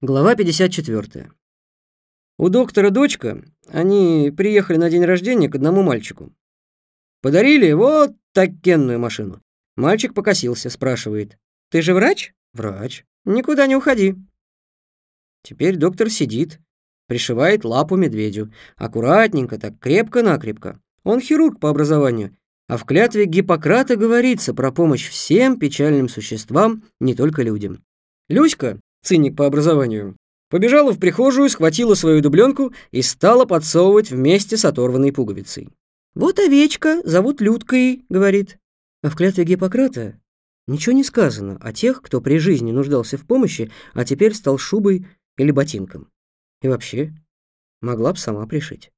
Глава 54. У доктора дочка, они приехали на день рождения к одному мальчику. Подарили вот такенную машину. Мальчик покосился, спрашивает. «Ты же врач?» «Врач. Никуда не уходи». Теперь доктор сидит, пришивает лапу медведю. Аккуратненько, так крепко-накрепко. Он хирург по образованию, а в клятве Гиппократа говорится про помощь всем печальным существам, не только людям. Люська, циник по образованию, побежала в прихожую, схватила свою дубленку и стала подсовывать вместе с оторванной пуговицей. «Вот овечка, зовут Людкой», — говорит. А в клятве Гиппократа ничего не сказано о тех, кто при жизни нуждался в помощи, а теперь стал шубой или ботинком. И вообще, могла б сама пришить.